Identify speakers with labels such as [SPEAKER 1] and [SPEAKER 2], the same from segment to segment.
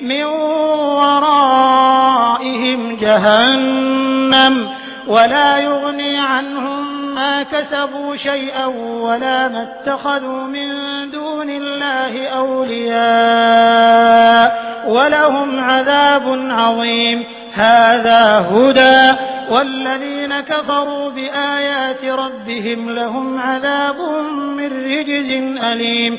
[SPEAKER 1] من ورائهم جهنم ولا يغني عنهم ما كسبوا شيئا ولا ما اتخذوا من دون الله أولياء ولهم عذاب عظيم. هذا هدى والذين كفروا بآيات ربهم لهم عذاب من رجز أليم.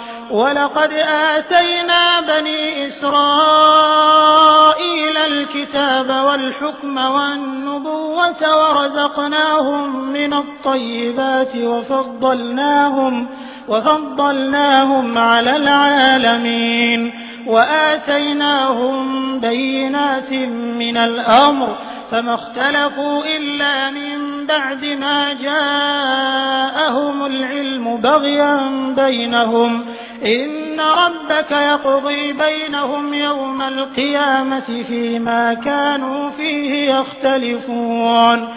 [SPEAKER 1] ولقد آتينا بني إسرائيل الكتاب والحكم والنبوة ورزقناهم من الطيبات وفضلناهم وفضلناهم على العالمين. وآتيناهم بينات من الأمر فما اختلفوا إلا من بعد ما جاءهم العلم بغيا بينهم. إن ربك يقضي بينهم يوم القيامة فيما كانوا فيه يختلفون.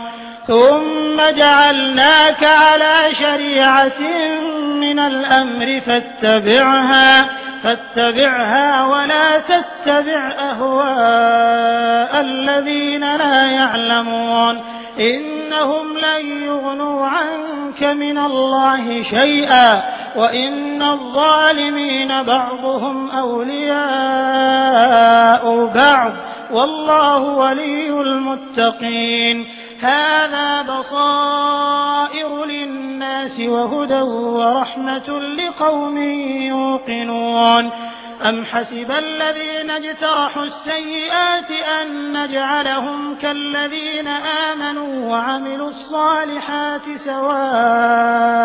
[SPEAKER 1] ثم جعلناك على شريعة من الأمر فاتبعها فاتبعها ولا تتبع أهواء الذين لا يعلمون. إنهم لن يغنوا عنك من الله شيئا. وإن الظالمين بعضهم أولياء بعض والله ولي المتقين هذا بصائر للناس وهدى ورحمة لقوم يوقنون أم حسب الذين اجترحوا السيئات أن نجعلهم كالذين آمنوا وعملوا الصالحات سواء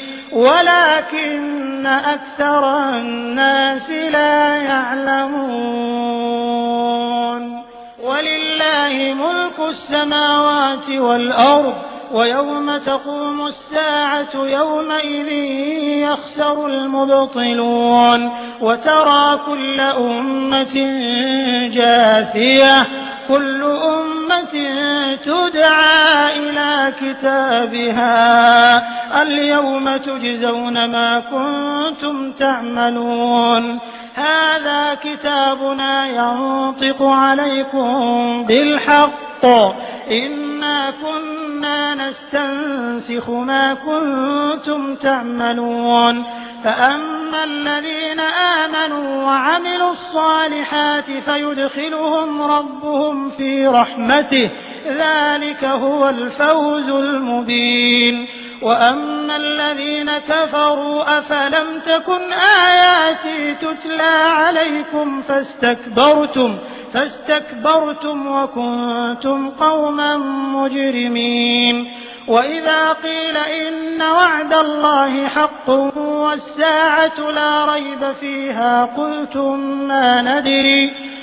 [SPEAKER 1] ولكن أكثر الناس لا يعلمون. ولله ملك السماوات والأرض ويوم تقوم الساعة يومئذ يخسر المبطلون. وترى كل أمة جاثية كل أمة تدعى إلى كتابها. اليوم تجزون ما كنتم تعملون. هذا كتابنا ينطق عليكم بالحق. إنا كنا نستنسخ ما كنتم تعملون. فأما الذين آمنوا وعملوا الصالحات فيدخلهم ربهم في رحمته. ذلك هو الفوز المبين. وأما الذين كفروا أفلم تكن آياتي تتلى عليكم فاستكبرتم فاستكبرتم وكنتم قوما مجرمين. وإذا قيل إن وعد الله حق والساعة لا ريب فيها قلتم ما ندري.